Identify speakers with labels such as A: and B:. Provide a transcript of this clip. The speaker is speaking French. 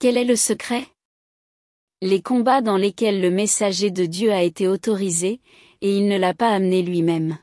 A: Quel est le secret? Les combats dans lesquels le messager de Dieu a été autorisé, et il ne l'a pas amené lui-même.